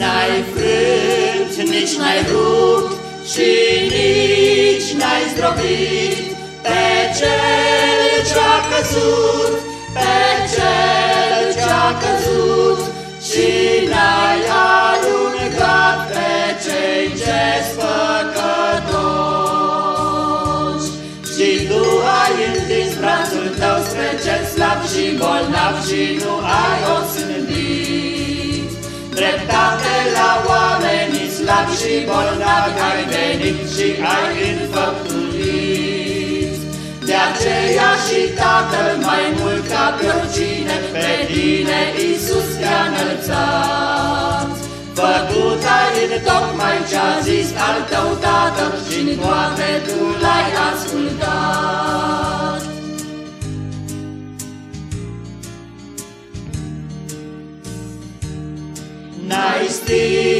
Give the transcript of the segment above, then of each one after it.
N-ai frânt, nici n-ai rupt și nici n-ai zdrobit pe cel ce-a căzut, pe cel ce-a căzut și n-ai alungat pe cei ce-s păcătoși. Și tu ai întins brațul tău spre cel slab și bolnav și nu bolnavi ai venit și ai înfăpturit. De aceea și Tatăl mai mult ca pe oricine, pe tine Iisus te-a înălțat. Făcut ai în tocmai ce-a zis al tău Tatăl și în toate tu l-ai ascultat. N-ai stins nici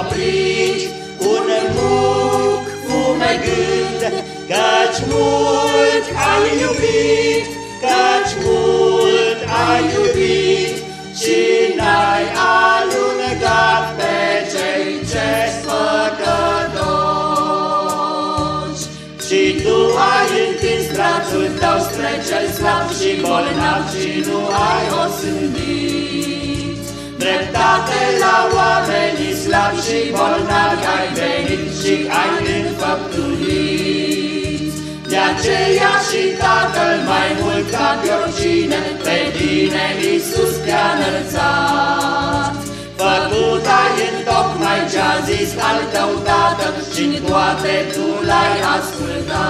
oprit un muc fumegând, Căci mult ai iubit, căci mult ai iubit Și n-ai alunegat pe cei ce-s păcătoși. Și tu ai întins brațul tău spre cel slab și bolnav Și nu ai osândit. Oamenii slabi și bolnavi ai venit și ai înfăptuit. De aceea și Tatăl mai mult ca pe oricine, pe tine Iisus te-a înălțat. Făcut ai în tocmai ce-a zis al tău Tatăl și în toate tu l-ai ascultat.